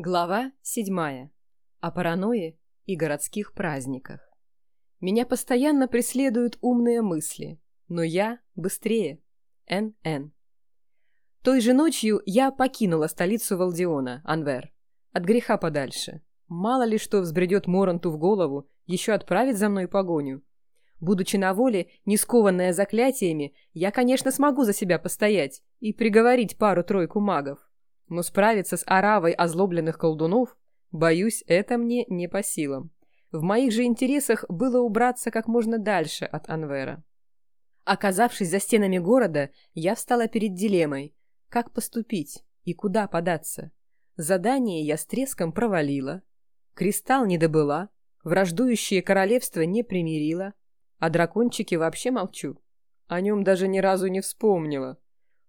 Глава седьмая. О паранойе и городских праздниках. Меня постоянно преследуют умные мысли, но я быстрее. Н.Н. Той же ночью я покинула столицу Валдиона, Анвер. От греха подальше. Мало ли что взбредет Моронту в голову, еще отправить за мной погоню. Будучи на воле, не скованная заклятиями, я, конечно, смогу за себя постоять и приговорить пару-тройку магов. Но справиться с оравой озлобленных колдунов, боюсь, это мне не по силам. В моих же интересах было убраться как можно дальше от Анвера. Оказавшись за стенами города, я встала перед дилеммой. Как поступить и куда податься? Задание я с треском провалила. Кристалл не добыла, враждующее королевство не примирила, а дракончике вообще молчу. О нем даже ни разу не вспомнила.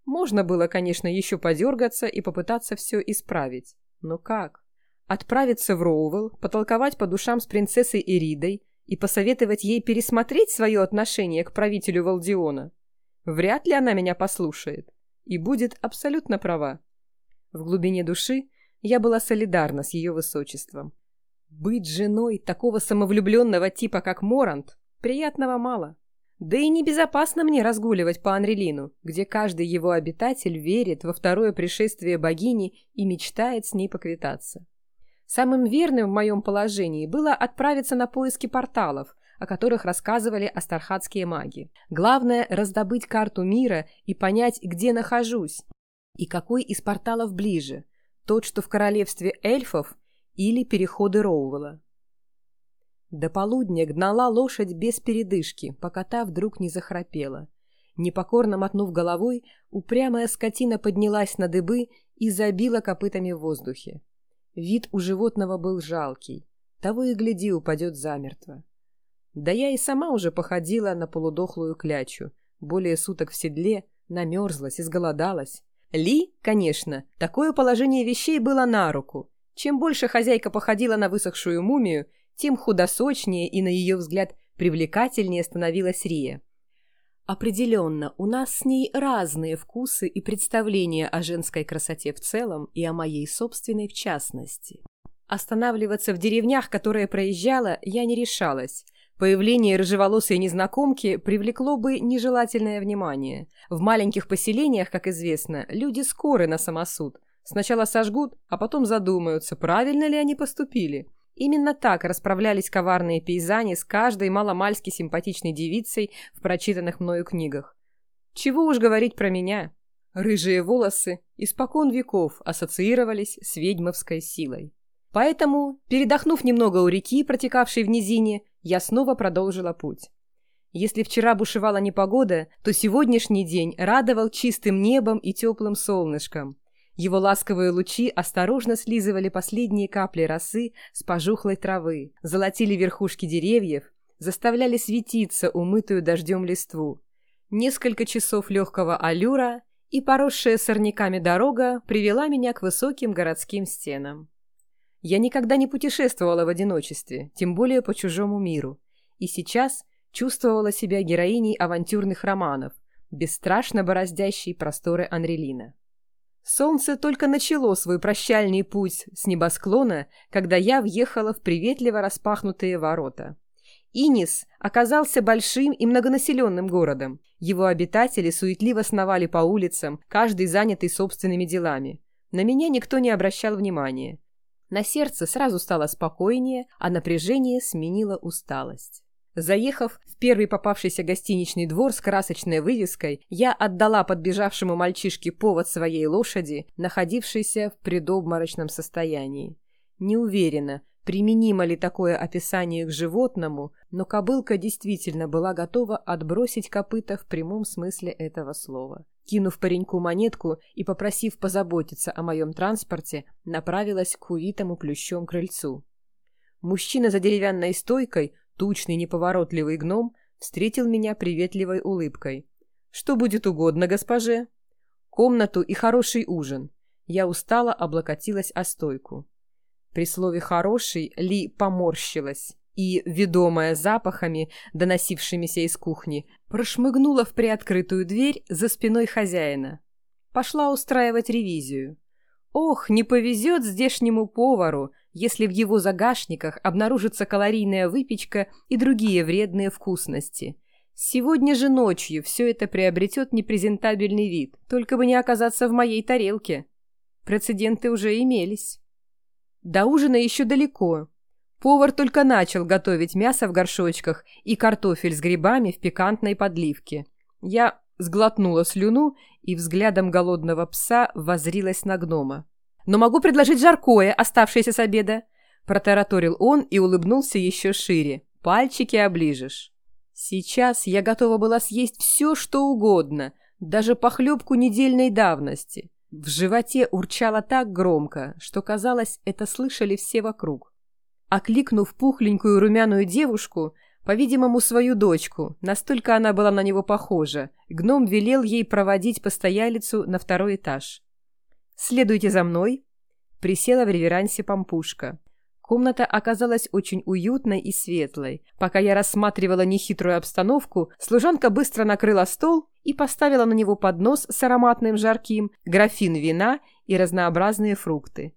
Можно было, конечно, еще подергаться и попытаться все исправить. Но как? Отправиться в Роуэлл, потолковать по душам с принцессой Иридой и посоветовать ей пересмотреть свое отношение к правителю Валдиона? Вряд ли она меня послушает. И будет абсолютно права. В глубине души я была солидарна с ее высочеством. Быть женой такого самовлюбленного типа, как Морант, приятного мало. Да и небезопасно мне разгуливать по Анрелину, где каждый его обитатель верит во второе пришествие богини и мечтает с ней поквитаться. Самым верным в моем положении было отправиться на поиски порталов, о которых рассказывали астархатские маги. Главное – раздобыть карту мира и понять, где нахожусь, и какой из порталов ближе – тот, что в королевстве эльфов, или переходы Роувелла. До полудня гнала лошадь без передышки, пока та вдруг не захрапела. Непокорно мотнув головой, упрямая скотина поднялась на дыбы и забила копытами в воздухе. Вид у животного был жалкий. Того и гляди, упадет замертво. Да я и сама уже походила на полудохлую клячу. Более суток в седле, намерзлась, изголодалась. Ли, конечно, такое положение вещей было на руку. Чем больше хозяйка походила на высохшую мумию, тем худосочнее и, на ее взгляд, привлекательнее становилась Рия. Определенно, у нас с ней разные вкусы и представления о женской красоте в целом и о моей собственной в частности. Останавливаться в деревнях, которые проезжала, я не решалась. Появление рыжеволосой незнакомки привлекло бы нежелательное внимание. В маленьких поселениях, как известно, люди скоры на самосуд. Сначала сожгут, а потом задумаются, правильно ли они поступили. Именно так расправлялись коварные пейзани с каждой маломальски симпатичной девицей в прочитанных мною книгах. Чего уж говорить про меня. Рыжие волосы испокон веков ассоциировались с ведьмовской силой. Поэтому, передохнув немного у реки, протекавшей в низине, я снова продолжила путь. Если вчера бушевала непогода, то сегодняшний день радовал чистым небом и теплым солнышком. Его ласковые лучи осторожно слизывали последние капли росы с пожухлой травы, золотили верхушки деревьев, заставляли светиться умытую дождем листву. Несколько часов легкого аллюра, и поросшая сорняками дорога привела меня к высоким городским стенам. Я никогда не путешествовала в одиночестве, тем более по чужому миру, и сейчас чувствовала себя героиней авантюрных романов, бесстрашно бороздящей просторы Анрелина. Солнце только начало свой прощальный путь с небосклона, когда я въехала в приветливо распахнутые ворота. Инис оказался большим и многонаселенным городом. Его обитатели суетливо сновали по улицам, каждый занятый собственными делами. На меня никто не обращал внимания. На сердце сразу стало спокойнее, а напряжение сменило усталость. Заехав в первый попавшийся гостиничный двор с красочной вывеской, я отдала подбежавшему мальчишке повод своей лошади, находившейся в предобморочном состоянии. Не уверена, применимо ли такое описание к животному, но кобылка действительно была готова отбросить копыта в прямом смысле этого слова. Кинув пареньку монетку и попросив позаботиться о моем транспорте, направилась к увитому плющом крыльцу. Мужчина за деревянной стойкой Тучный неповоротливый гном встретил меня приветливой улыбкой. «Что будет угодно, госпоже?» «Комнату и хороший ужин». Я устало облокотилась о стойку. При слове «хороший» Ли поморщилась и, ведомая запахами, доносившимися из кухни, прошмыгнула в приоткрытую дверь за спиной хозяина. Пошла устраивать ревизию. Ох, не повезет здешнему повару, если в его загашниках обнаружится калорийная выпечка и другие вредные вкусности. Сегодня же ночью все это приобретет непрезентабельный вид, только бы не оказаться в моей тарелке. Прецеденты уже имелись. До ужина еще далеко. Повар только начал готовить мясо в горшочках и картофель с грибами в пикантной подливке. Я сглотнула слюну и взглядом голодного пса возрилась на гнома. «Но могу предложить жаркое, оставшееся с обеда», — протараторил он и улыбнулся еще шире. «Пальчики оближешь». Сейчас я готова была съесть все, что угодно, даже похлебку недельной давности. В животе урчало так громко, что, казалось, это слышали все вокруг. Окликнув пухленькую румяную девушку, по-видимому, свою дочку, настолько она была на него похожа, гном велел ей проводить постоялицу на второй этаж. «Следуйте за мной», — присела в реверансе пампушка. Комната оказалась очень уютной и светлой. Пока я рассматривала нехитрую обстановку, служанка быстро накрыла стол и поставила на него поднос с ароматным жарким, графин вина и разнообразные фрукты.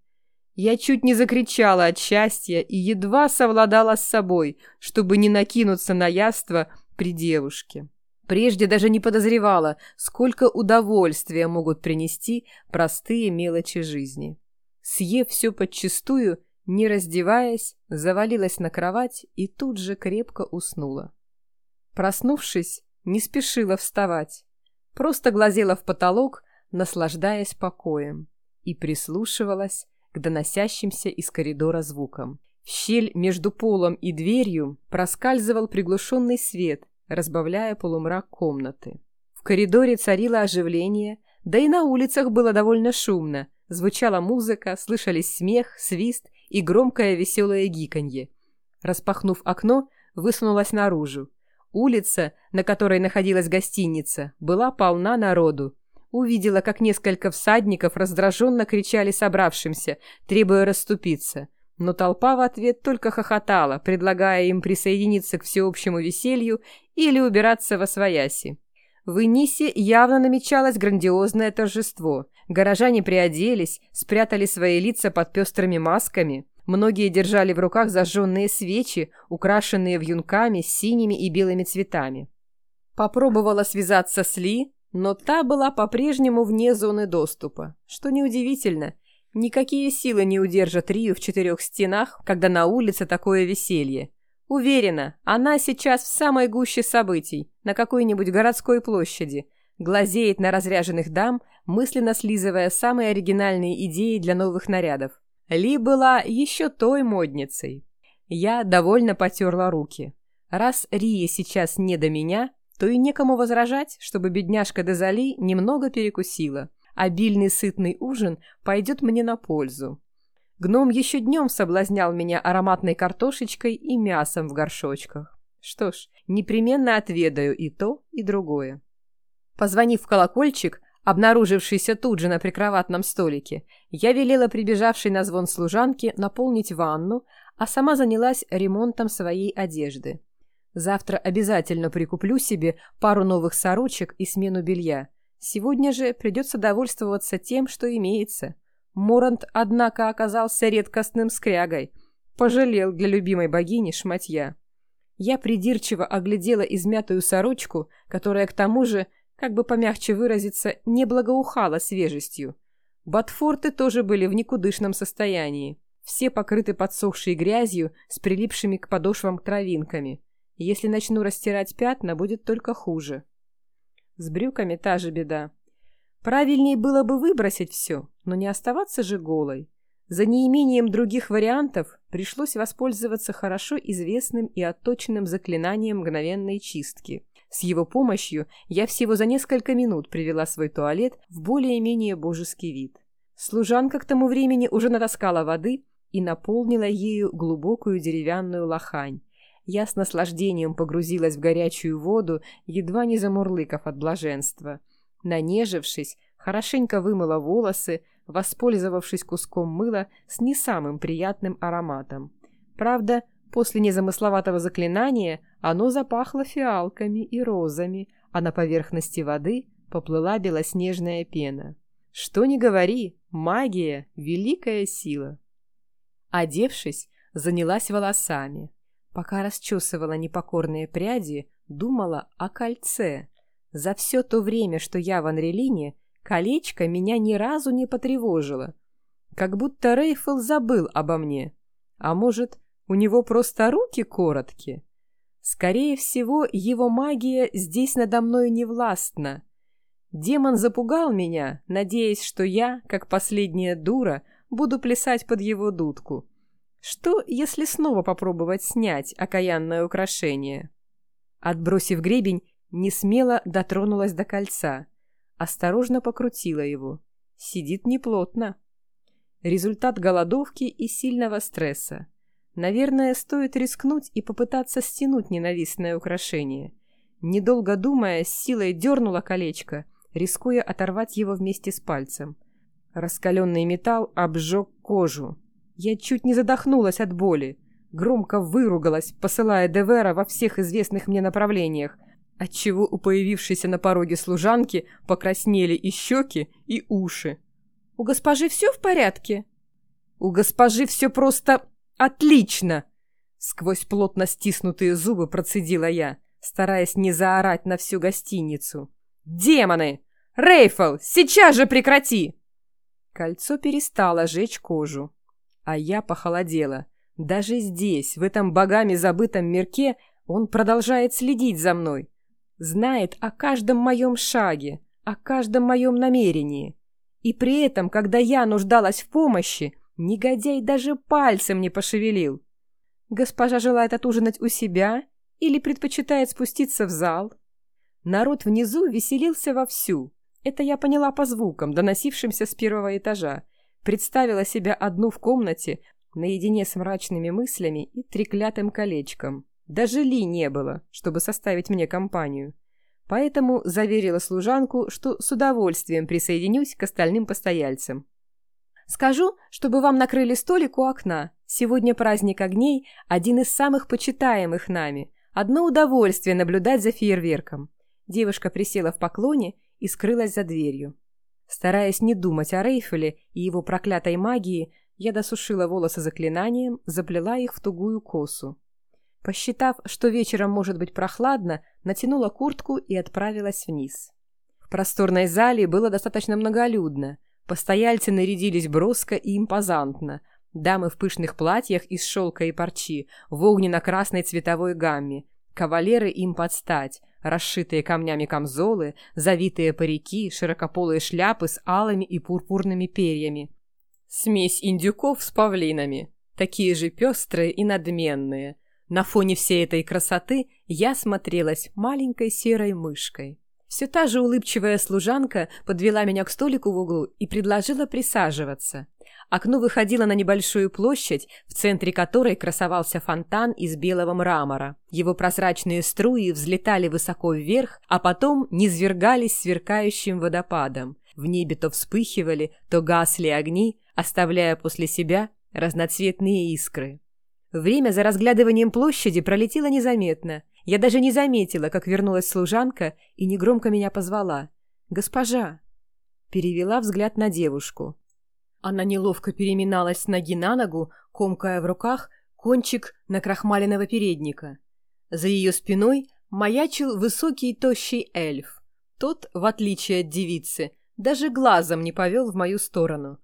Я чуть не закричала от счастья и едва совладала с собой, чтобы не накинуться на яство при девушке. Прежде даже не подозревала, сколько удовольствия могут принести простые мелочи жизни. Съев все подчистую, не раздеваясь, завалилась на кровать и тут же крепко уснула. Проснувшись, не спешила вставать, просто глазела в потолок, наслаждаясь покоем, и прислушивалась к доносящимся из коридора звукам. В щель между полом и дверью проскальзывал приглушенный свет, разбавляя полумрак комнаты. В коридоре царило оживление, да и на улицах было довольно шумно. Звучала музыка, слышались смех, свист и громкое веселое гиканье. Распахнув окно, высунулась наружу. Улица, на которой находилась гостиница, была полна народу. Увидела, как несколько всадников раздраженно кричали собравшимся, требуя расступиться. Но толпа в ответ только хохотала, предлагая им присоединиться к всеобщему веселью или убираться во свояси. В Инисе явно намечалось грандиозное торжество. Горожане приоделись, спрятали свои лица под пестрыми масками. Многие держали в руках зажженные свечи, украшенные вьюнками с синими и белыми цветами. Попробовала связаться с Ли, но та была по-прежнему вне зоны доступа. Что неудивительно, никакие силы не удержат Рию в четырех стенах, когда на улице такое веселье. Уверена, она сейчас в самой гуще событий, на какой-нибудь городской площади, глазеет на разряженных дам, мысленно слизывая самые оригинальные идеи для новых нарядов. Ли была еще той модницей. Я довольно потерла руки. Раз Рия сейчас не до меня, то и некому возражать, чтобы бедняжка Дезали немного перекусила. Обильный сытный ужин пойдет мне на пользу. Гном еще днем соблазнял меня ароматной картошечкой и мясом в горшочках. Что ж, непременно отведаю и то, и другое. Позвонив в колокольчик, обнаружившийся тут же на прикроватном столике, я велела прибежавшей на звон служанке наполнить ванну, а сама занялась ремонтом своей одежды. Завтра обязательно прикуплю себе пару новых сорочек и смену белья. Сегодня же придется довольствоваться тем, что имеется. Морант, однако, оказался редкостным скрягой. Пожалел для любимой богини шматья. Я придирчиво оглядела измятую сорочку, которая, к тому же, как бы помягче выразиться, не благоухала свежестью. Ботфорты тоже были в никудышном состоянии. Все покрыты подсохшей грязью с прилипшими к подошвам травинками. Если начну растирать пятна, будет только хуже. С брюками та же беда. Правильнее было бы выбросить все, но не оставаться же голой. За неимением других вариантов пришлось воспользоваться хорошо известным и отточенным заклинанием мгновенной чистки. С его помощью я всего за несколько минут привела свой туалет в более-менее божеский вид. Служанка к тому времени уже натаскала воды и наполнила ею глубокую деревянную лохань, я с наслаждением погрузилась в горячую воду, едва не замурлыков от блаженства. Нанежившись, хорошенько вымыла волосы, воспользовавшись куском мыла с не самым приятным ароматом. Правда, после незамысловатого заклинания оно запахло фиалками и розами, а на поверхности воды поплыла белоснежная пена. Что ни говори, магия — великая сила. Одевшись, занялась волосами. Пока расчесывала непокорные пряди, думала о кольце. За все то время, что я в Анрелине, колечко меня ни разу не потревожило. Как будто Рейфл забыл обо мне. А может, у него просто руки короткие? Скорее всего, его магия здесь надо мною не властна. Демон запугал меня, надеясь, что я, как последняя дура, буду плясать под его дудку. Что, если снова попробовать снять окаянное украшение? Отбросив гребень, не смело дотронулась до кольца. Осторожно покрутила его. Сидит неплотно. Результат голодовки и сильного стресса. Наверное, стоит рискнуть и попытаться стянуть ненавистное украшение. Недолго думая, с силой дернула колечко рискуя оторвать его вместе с пальцем. Раскаленный металл обжег кожу. Я чуть не задохнулась от боли. Громко выругалась, посылая Девера во всех известных мне направлениях, отчего у появившейся на пороге служанки покраснели и щеки, и уши. «У госпожи все в порядке?» «У госпожи все просто отлично!» Сквозь плотно стиснутые зубы процедила я, стараясь не заорать на всю гостиницу. «Демоны! Рейфл, сейчас же прекрати!» Кольцо перестало жечь кожу, а я похолодела. Даже здесь, в этом богами забытом мирке, он продолжает следить за мной. Знает о каждом моем шаге, о каждом моем намерении. И при этом, когда я нуждалась в помощи, негодяй даже пальцем не пошевелил. Госпожа желает отужинать у себя или предпочитает спуститься в зал? Народ внизу веселился вовсю. Это я поняла по звукам, доносившимся с первого этажа. Представила себя одну в комнате, наедине с мрачными мыслями и треклятым колечком. Даже Ли не было, чтобы составить мне компанию. Поэтому заверила служанку, что с удовольствием присоединюсь к остальным постояльцам. «Скажу, чтобы вам накрыли столик у окна. Сегодня праздник огней, один из самых почитаемых нами. Одно удовольствие наблюдать за фейерверком. Девушка присела в поклоне и скрылась за дверью. Стараясь не думать о Рейфеле и его проклятой магии, я досушила волосы заклинанием, заплела их в тугую косу. Посчитав, что вечером может быть прохладно, натянула куртку и отправилась вниз. В просторной зале было достаточно многолюдно. Постояльцы нарядились броско и импозантно. Дамы в пышных платьях из шелка и парчи, в огненно-красной цветовой гамме. Кавалеры им подстать, расшитые камнями камзолы, завитые парики, широкополые шляпы с алыми и пурпурными перьями. Смесь индюков с павлинами, такие же пестрые и надменные. На фоне всей этой красоты я смотрелась маленькой серой мышкой. Все та же улыбчивая служанка подвела меня к столику в углу и предложила присаживаться. Окно выходило на небольшую площадь, в центре которой красовался фонтан из белого мрамора. Его прозрачные струи взлетали высоко вверх, а потом низвергались сверкающим водопадом. В небе то вспыхивали, то гасли огни, оставляя после себя разноцветные искры. Время за разглядыванием площади пролетело незаметно. Я даже не заметила, как вернулась служанка и негромко меня позвала. «Госпожа!» Перевела взгляд на девушку. Она неловко переминалась с ноги на ногу, комкая в руках кончик накрахмаленного передника. За ее спиной маячил высокий тощий эльф. Тот, в отличие от девицы, даже глазом не повел в мою сторону.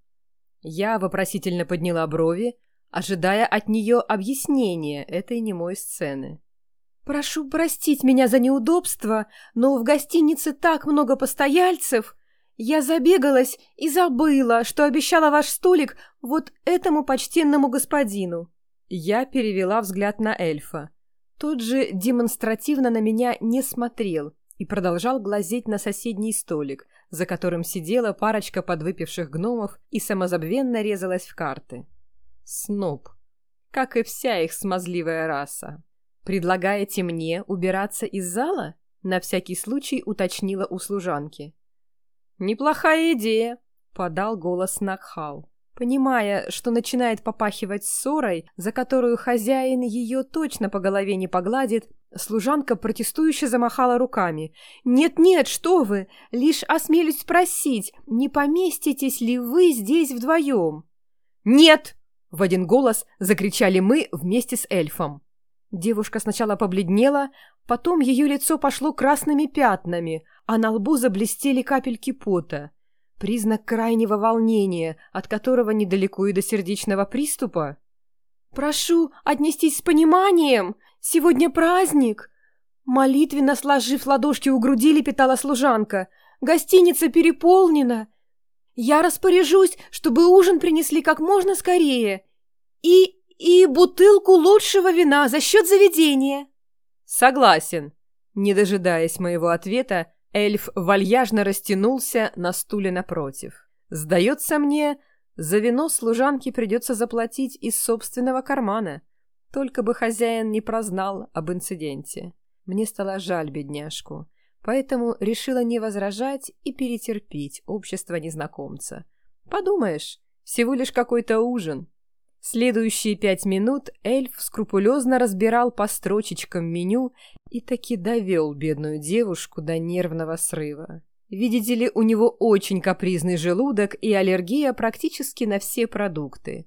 Я вопросительно подняла брови, ожидая от нее объяснения этой немой сцены. «Прошу простить меня за неудобство, но в гостинице так много постояльцев!» Я забегалась и забыла, что обещала ваш столик вот этому почтенному господину. Я перевела взгляд на эльфа. Тот же демонстративно на меня не смотрел и продолжал глазеть на соседний столик, за которым сидела парочка подвыпивших гномов и самозабвенно резалась в карты. Сноб. Как и вся их смазливая раса. «Предлагаете мне убираться из зала?» На всякий случай уточнила у служанки. «Неплохая идея», — подал голос Накхал. Понимая, что начинает попахивать ссорой, за которую хозяин ее точно по голове не погладит, Служанка протестующе замахала руками. «Нет-нет, что вы! Лишь осмелюсь спросить, не поместитесь ли вы здесь вдвоем?» «Нет!» — в один голос закричали мы вместе с эльфом. Девушка сначала побледнела, потом ее лицо пошло красными пятнами, а на лбу заблестели капельки пота. Признак крайнего волнения, от которого недалеко и до сердечного приступа. «Прошу отнестись с пониманием!» Сегодня праздник!» Молитвенно сложив ладошки у груди, лепетала служанка. «Гостиница переполнена. Я распоряжусь, чтобы ужин принесли как можно скорее. И... и бутылку лучшего вина за счет заведения». «Согласен». Не дожидаясь моего ответа, эльф вальяжно растянулся на стуле напротив. «Сдается мне, за вино служанке придется заплатить из собственного кармана». Только бы хозяин не прознал об инциденте. Мне стало жаль бедняжку, поэтому решила не возражать и перетерпеть общество незнакомца. Подумаешь, всего лишь какой-то ужин. Следующие пять минут эльф скрупулезно разбирал по строчечкам меню и таки довел бедную девушку до нервного срыва. Видите ли, у него очень капризный желудок и аллергия практически на все продукты.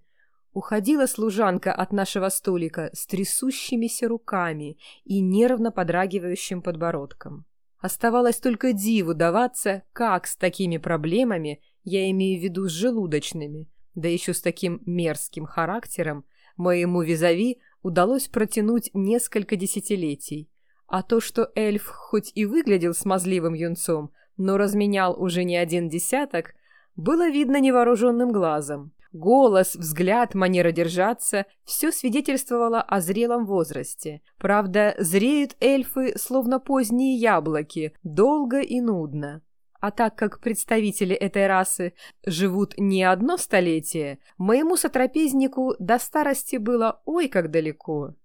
Уходила служанка от нашего столика с трясущимися руками и нервно подрагивающим подбородком. Оставалось только диву даваться, как с такими проблемами, я имею в виду с желудочными, да еще с таким мерзким характером, моему визави удалось протянуть несколько десятилетий. А то, что эльф хоть и выглядел смазливым юнцом, но разменял уже не один десяток, было видно невооруженным глазом. Голос, взгляд, манера держаться – все свидетельствовало о зрелом возрасте. Правда, зреют эльфы, словно поздние яблоки, долго и нудно. А так как представители этой расы живут не одно столетие, моему сотрапезнику до старости было ой как далеко.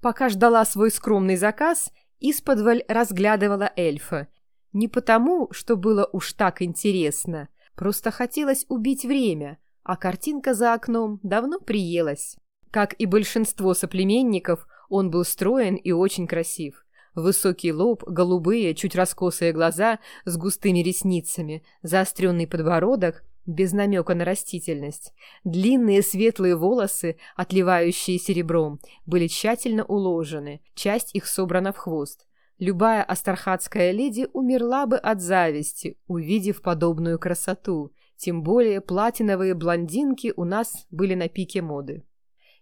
Пока ждала свой скромный заказ, исподволь разглядывала эльфа. Не потому, что было уж так интересно, просто хотелось убить время – а картинка за окном давно приелась. Как и большинство соплеменников, он был строен и очень красив. Высокий лоб, голубые, чуть раскосые глаза с густыми ресницами, заостренный подбородок, без намека на растительность. Длинные светлые волосы, отливающие серебром, были тщательно уложены, часть их собрана в хвост. Любая астархатская леди умерла бы от зависти, увидев подобную красоту, тем более платиновые блондинки у нас были на пике моды.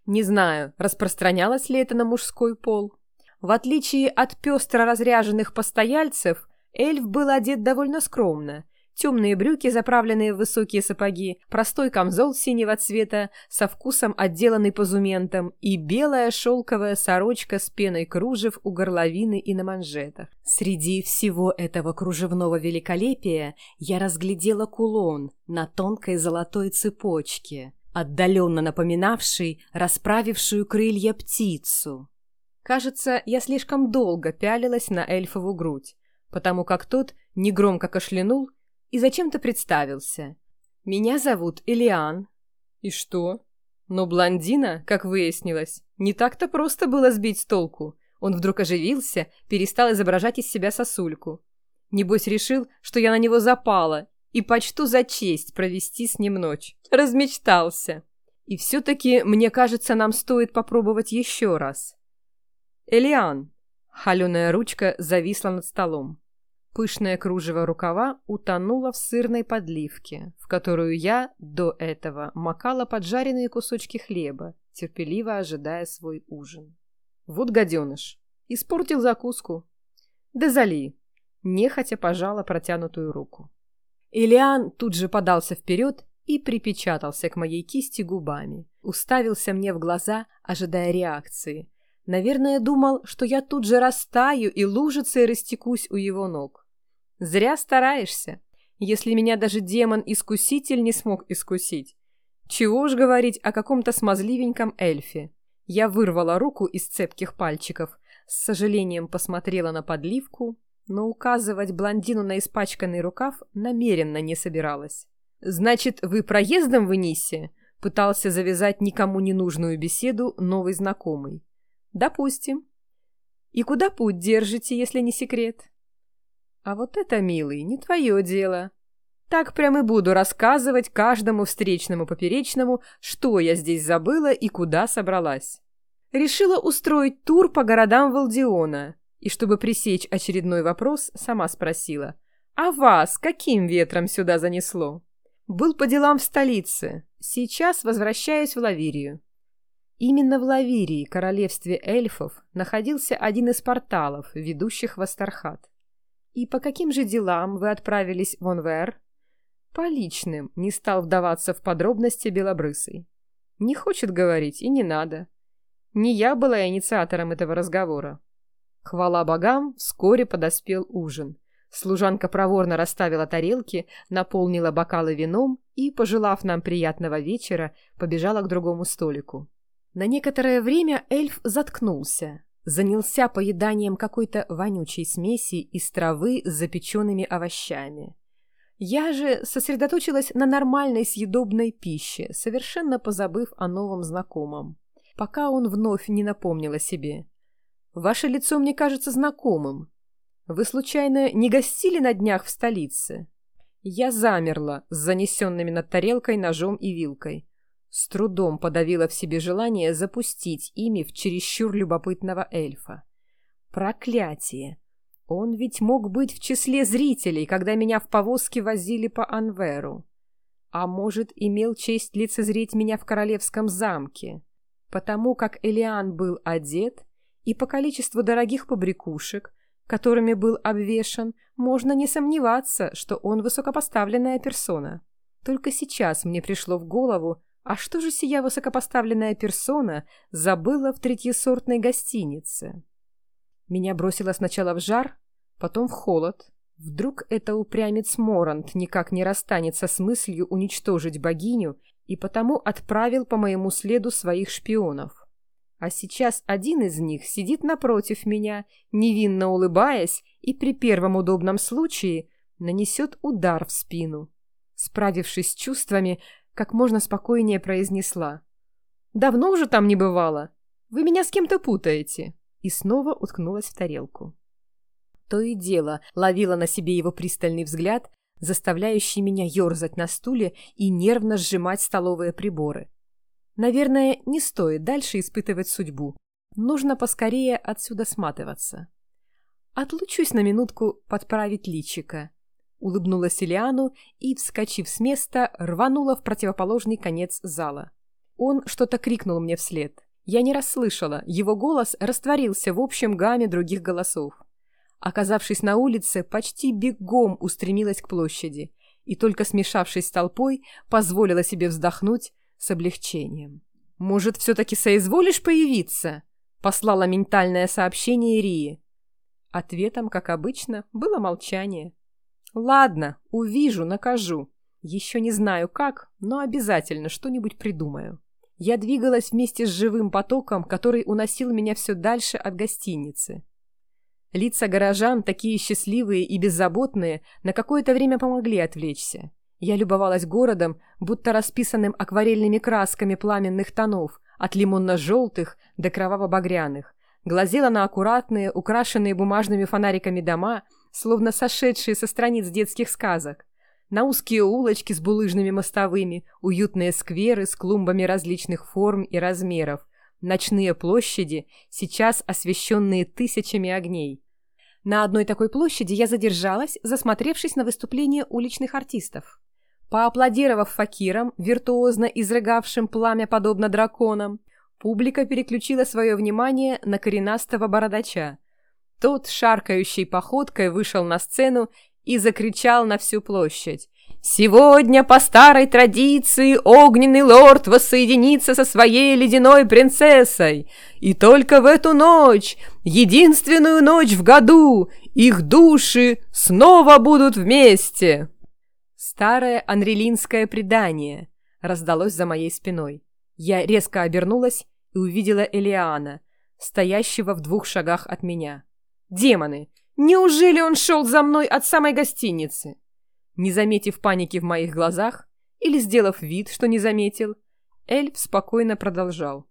Не знаю, распространялось ли это на мужской пол. В отличие от пестро разряженных постояльцев, эльф был одет довольно скромно – темные брюки, заправленные в высокие сапоги, простой камзол синего цвета со вкусом отделанный позументом и белая шелковая сорочка с пеной кружев у горловины и на манжетах. Среди всего этого кружевного великолепия я разглядела кулон на тонкой золотой цепочке, отдаленно напоминавший расправившую крылья птицу. Кажется, я слишком долго пялилась на эльфову грудь, потому как тот негромко кашлянул и зачем-то представился. «Меня зовут Элиан». «И что?» Но блондина, как выяснилось, не так-то просто было сбить с толку. Он вдруг оживился, перестал изображать из себя сосульку. Небось решил, что я на него запала, и почту за честь провести с ним ночь. Размечтался. И все-таки, мне кажется, нам стоит попробовать еще раз. Элиан. Холеная ручка зависла над столом. Пышное кружево рукава утонуло в сырной подливке, в которую я до этого макала поджаренные кусочки хлеба, терпеливо ожидая свой ужин. Вот гаденыш. Испортил закуску. Да зали. Нехотя пожала протянутую руку. Илиан тут же подался вперед и припечатался к моей кисти губами. Уставился мне в глаза, ожидая реакции. Наверное, думал, что я тут же растаю и лужицей растекусь у его ног. Зря стараешься, если меня даже демон-искуситель не смог искусить. Чего уж говорить о каком-то смазливеньком эльфе. Я вырвала руку из цепких пальчиков, с сожалением посмотрела на подливку, но указывать блондину на испачканный рукав намеренно не собиралась. «Значит, вы проездом в Нисе?» — пытался завязать никому не нужную беседу новый знакомый. «Допустим. И куда путь держите, если не секрет?» «А вот это, милый, не твое дело. Так прям и буду рассказывать каждому встречному поперечному, что я здесь забыла и куда собралась. Решила устроить тур по городам Валдиона, и чтобы пресечь очередной вопрос, сама спросила, «А вас каким ветром сюда занесло?» «Был по делам в столице. Сейчас возвращаюсь в Лавирию». Именно в Лавирии, королевстве эльфов, находился один из порталов, ведущих в Астархат. «И по каким же делам вы отправились в Онвер?» «По личным», — не стал вдаваться в подробности Белобрысый. «Не хочет говорить, и не надо. Не я была инициатором этого разговора. Хвала богам, вскоре подоспел ужин. Служанка проворно расставила тарелки, наполнила бокалы вином и, пожелав нам приятного вечера, побежала к другому столику. На некоторое время эльф заткнулся, занялся поеданием какой-то вонючей смеси из травы с запеченными овощами. Я же сосредоточилась на нормальной съедобной пище, совершенно позабыв о новом знакомом, пока он вновь не напомнил о себе. Ваше лицо мне кажется знакомым. Вы, случайно, не гостили на днях в столице?» Я замерла с занесенными над тарелкой ножом и вилкой. С трудом подавила в себе желание запустить ими в чересчур любопытного эльфа. Проклятие! Он ведь мог быть в числе зрителей, когда меня в повозке возили по Анверу. А может, имел честь лицезреть меня в королевском замке. Потому как Элиан был одет, и по количеству дорогих побрякушек, которыми был обвешан, можно не сомневаться, что он высокопоставленная персона. Только сейчас мне пришло в голову, а что же сия высокопоставленная персона забыла в третьесортной гостинице? Меня бросило сначала в жар, потом в холод. Вдруг это упрямец Морант никак не расстанется с мыслью уничтожить богиню и потому отправил по моему следу своих шпионов. А сейчас один из них сидит напротив меня, невинно улыбаясь, и при первом удобном случае нанесет удар в спину. Справившись с чувствами, как можно спокойнее произнесла. «Давно уже там не бывало. Вы меня с кем-то путаете». И снова уткнулась в тарелку. То и дело ловила на себе его пристальный взгляд, заставляющий меня ерзать на стуле и нервно сжимать столовые приборы. Наверное, не стоит дальше испытывать судьбу. Нужно поскорее отсюда сматываться. Отлучусь на минутку подправить личика. Улыбнулась Ильяну и, вскочив с места, рванула в противоположный конец зала. Он что-то крикнул мне вслед. Я не расслышала, его голос растворился в общем гамме других голосов. Оказавшись на улице, почти бегом устремилась к площади и, только смешавшись с толпой, позволила себе вздохнуть, с облегчением. «Может, все-таки соизволишь появиться?» — послала ментальное сообщение Ирии. Ответом, как обычно, было молчание. «Ладно, увижу, накажу. Еще не знаю как, но обязательно что-нибудь придумаю». Я двигалась вместе с живым потоком, который уносил меня все дальше от гостиницы. Лица горожан, такие счастливые и беззаботные, на какое-то время помогли отвлечься. Я любовалась городом, будто расписанным акварельными красками пламенных тонов, от лимонно-желтых до кроваво-багряных. Глазела на аккуратные, украшенные бумажными фонариками дома, словно сошедшие со страниц детских сказок. На узкие улочки с булыжными мостовыми, уютные скверы с клумбами различных форм и размеров, ночные площади, сейчас освещенные тысячами огней. На одной такой площади я задержалась, засмотревшись на выступление уличных артистов. Поаплодировав факирам, виртуозно изрыгавшим пламя подобно драконам, публика переключила свое внимание на коренастого бородача. Тот, шаркающей походкой, вышел на сцену и закричал на всю площадь. «Сегодня, по старой традиции, огненный лорд воссоединится со своей ледяной принцессой, и только в эту ночь, единственную ночь в году, их души снова будут вместе!» «Старое анрелинское предание!» раздалось за моей спиной. Я резко обернулась и увидела Элиана, стоящего в двух шагах от меня. «Демоны! Неужели он шел за мной от самой гостиницы?» Не заметив паники в моих глазах или сделав вид, что не заметил, эльф спокойно продолжал.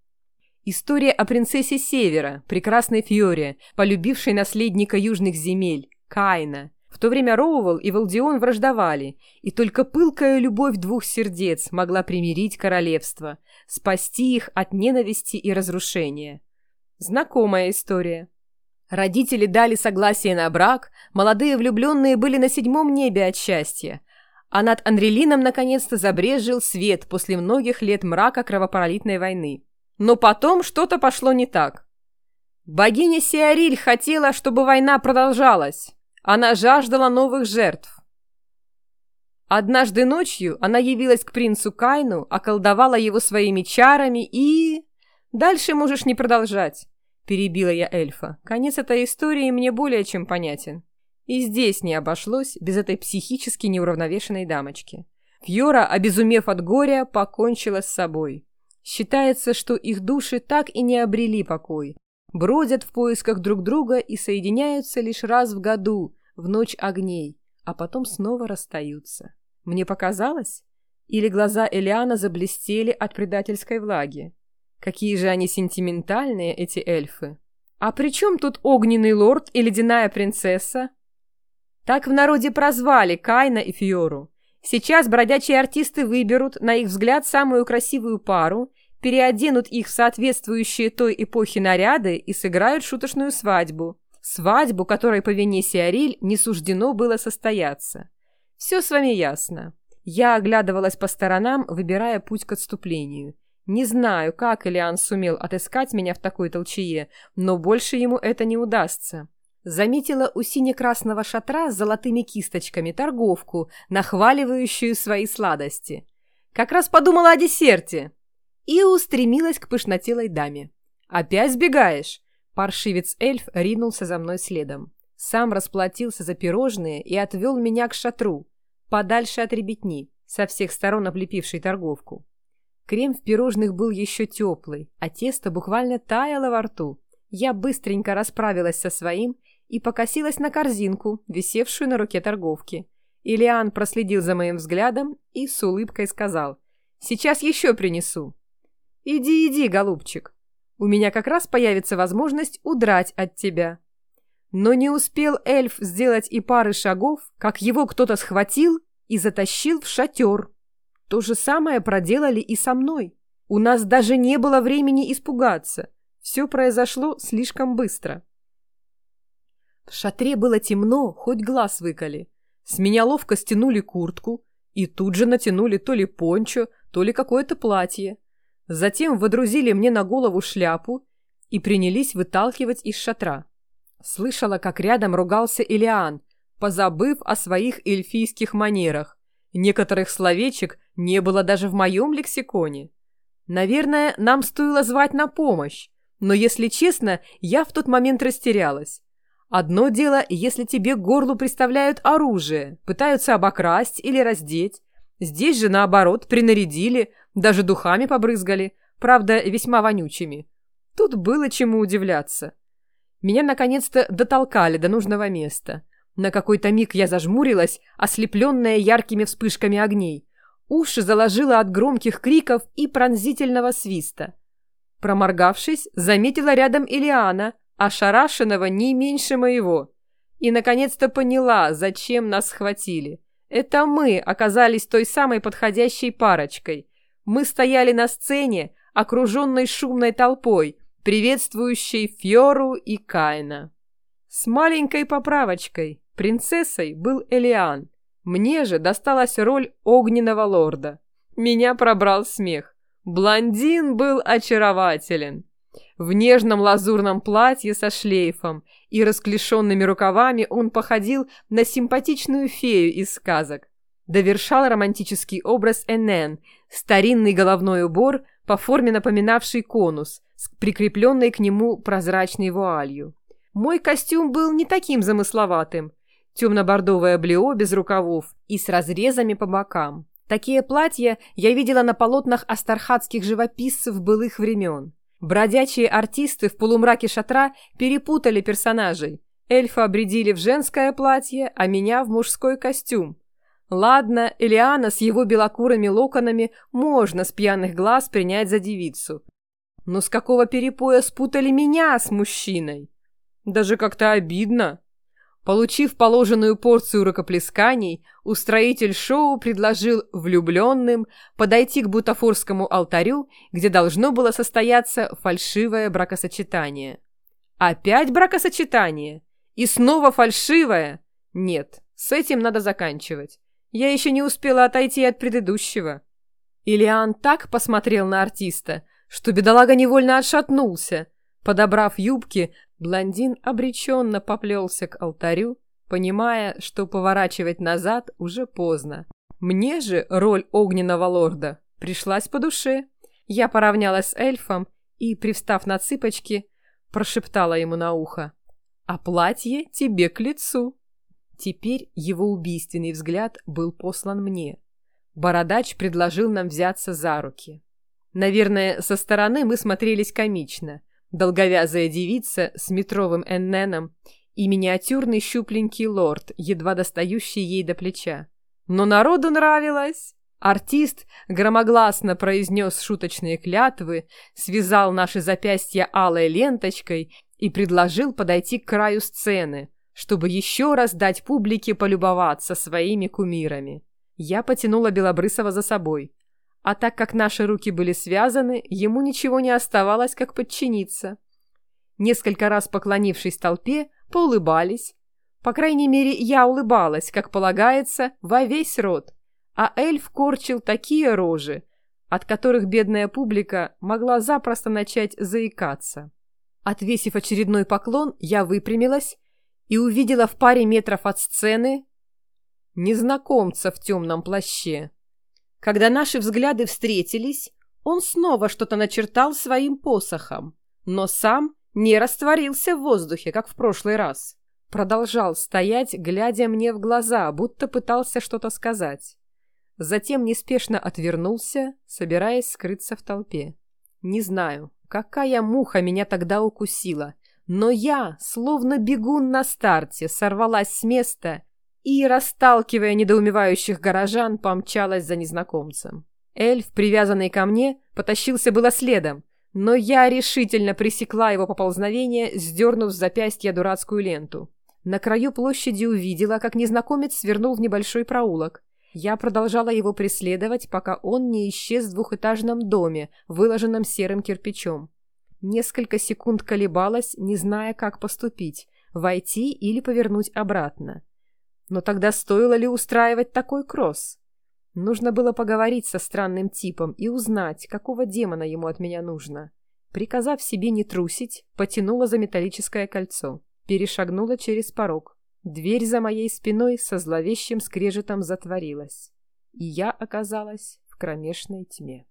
История о принцессе Севера, прекрасной Фьоре, полюбившей наследника южных земель, Каина. В то время Роувал и Валдион враждовали, и только пылкая любовь двух сердец могла примирить королевство, спасти их от ненависти и разрушения. Знакомая история. Родители дали согласие на брак, молодые влюбленные были на седьмом небе от счастья, а над Андрелином наконец-то забрежил свет после многих лет мрака кровопролитной войны. Но потом что-то пошло не так. Богиня Сиариль хотела, чтобы война продолжалась. Она жаждала новых жертв. Однажды ночью она явилась к принцу Кайну, околдовала его своими чарами и... Дальше можешь не продолжать, перебила я эльфа. Конец этой истории мне более чем понятен. И здесь не обошлось без этой психически неуравновешенной дамочки. Фьора, обезумев от горя, покончила с собой. Считается, что их души так и не обрели покой. Бродят в поисках друг друга и соединяются лишь раз в году, в ночь огней, а потом снова расстаются. Мне показалось? Или глаза Элиана заблестели от предательской влаги? Какие же они сентиментальные, эти эльфы! А при чем тут огненный лорд и ледяная принцесса? Так в народе прозвали Кайна и Фьору. Сейчас бродячие артисты выберут, на их взгляд, самую красивую пару, переоденут их в соответствующие той эпохи наряды и сыграют шуточную свадьбу. Свадьбу, которой по вине Сиариль не суждено было состояться. Все с вами ясно. Я оглядывалась по сторонам, выбирая путь к отступлению. Не знаю, как Элиан сумел отыскать меня в такой толчее, но больше ему это не удастся. Заметила у сине-красного шатра с золотыми кисточками торговку, нахваливающую свои сладости. Как раз подумала о десерте. И устремилась к пышнотелой даме. «Опять сбегаешь?» Паршивец-эльф ринулся за мной следом. Сам расплатился за пирожные и отвел меня к шатру, подальше от ребятни, со всех сторон облепившей торговку. Крем в пирожных был еще теплый, а тесто буквально таяло во рту. Я быстренько расправилась со своим и покосилась на корзинку, висевшую на руке торговки. Илиан проследил за моим взглядом и с улыбкой сказал «Сейчас еще принесу». «Иди, иди, голубчик, у меня как раз появится возможность удрать от тебя». Но не успел эльф сделать и пары шагов, как его кто-то схватил и затащил в шатер. То же самое проделали и со мной. У нас даже не было времени испугаться. Все произошло слишком быстро. В шатре было темно, хоть глаз выколи. С меня ловко стянули куртку и тут же натянули то ли пончо, то ли какое-то платье. Затем водрузили мне на голову шляпу и принялись выталкивать из шатра. Слышала, как рядом ругался Илиан, позабыв о своих эльфийских манерах. Некоторых словечек не было даже в моем лексиконе. Наверное, нам стоило звать на помощь, но, если честно, я в тот момент растерялась. Одно дело, если тебе к горлу приставляют оружие, пытаются обокрасть или раздеть. Здесь же, наоборот, принарядили, даже духами побрызгали, правда, весьма вонючими. Тут было чему удивляться. Меня наконец-то дотолкали до нужного места. На какой-то миг я зажмурилась, ослепленная яркими вспышками огней. Уши заложила от громких криков и пронзительного свиста. Проморгавшись, заметила рядом Илиана, ошарашенного не меньше моего. И, наконец-то, поняла, зачем нас схватили. Это мы оказались той самой подходящей парочкой. Мы стояли на сцене, окруженной шумной толпой, приветствующей Фьору и Кайна. С маленькой поправочкой. Принцессой был Элиан. Мне же досталась роль огненного лорда. Меня пробрал смех. Блондин был очарователен. В нежном лазурном платье со шлейфом и расклешенными рукавами он походил на симпатичную фею из сказок. Довершал романтический образ Энен, старинный головной убор, по форме напоминавший конус, с прикрепленной к нему прозрачной вуалью. Мой костюм был не таким замысловатым. Темно-бордовое блео без рукавов и с разрезами по бокам. Такие платья я видела на полотнах астархатских живописцев былых времен. Бродячие артисты в полумраке шатра перепутали персонажей. Эльфа обредили в женское платье, а меня в мужской костюм. Ладно, Элиана с его белокурыми локонами можно с пьяных глаз принять за девицу. Но с какого перепоя спутали меня с мужчиной? Даже как-то обидно. Получив положенную порцию рукоплесканий, устроитель шоу предложил влюбленным подойти к бутафорскому алтарю, где должно было состояться фальшивое бракосочетание. Опять бракосочетание? И снова фальшивое? Нет, с этим надо заканчивать. Я еще не успела отойти от предыдущего. Илиан так посмотрел на артиста, что бедолага невольно отшатнулся. Подобрав юбки, блондин обреченно поплелся к алтарю, понимая, что поворачивать назад уже поздно. Мне же роль огненного лорда пришлась по душе. Я поравнялась с эльфом и, привстав на цыпочки, прошептала ему на ухо. «А платье тебе к лицу!» Теперь его убийственный взгляд был послан мне. Бородач предложил нам взяться за руки. Наверное, со стороны мы смотрелись комично. Долговязая девица с метровым энненом и миниатюрный щупленький лорд, едва достающий ей до плеча. Но народу нравилось. Артист громогласно произнес шуточные клятвы, связал наши запястья алой ленточкой и предложил подойти к краю сцены, чтобы еще раз дать публике полюбоваться своими кумирами. Я потянула Белобрысова за собой. А так как наши руки были связаны, ему ничего не оставалось, как подчиниться. Несколько раз поклонившись толпе, поулыбались. По крайней мере, я улыбалась, как полагается, во весь рот. А эльф корчил такие рожи, от которых бедная публика могла запросто начать заикаться. Отвесив очередной поклон, я выпрямилась и увидела в паре метров от сцены незнакомца в темном плаще. Когда наши взгляды встретились, он снова что-то начертал своим посохом, но сам не растворился в воздухе, как в прошлый раз. Продолжал стоять, глядя мне в глаза, будто пытался что-то сказать. Затем неспешно отвернулся, собираясь скрыться в толпе. Не знаю, какая муха меня тогда укусила, но я, словно бегун на старте, сорвалась с места и, расталкивая недоумевающих горожан, помчалась за незнакомцем. Эльф, привязанный ко мне, потащился было следом, но я решительно пресекла его поползновение, сдернув с запястья дурацкую ленту. На краю площади увидела, как незнакомец свернул в небольшой проулок. Я продолжала его преследовать, пока он не исчез в двухэтажном доме, выложенном серым кирпичом. Несколько секунд колебалась, не зная, как поступить – войти или повернуть обратно. Но тогда стоило ли устраивать такой кросс? Нужно было поговорить со странным типом и узнать, какого демона ему от меня нужно. Приказав себе не трусить, потянула за металлическое кольцо, перешагнула через порог. Дверь за моей спиной со зловещим скрежетом затворилась, и я оказалась в кромешной тьме.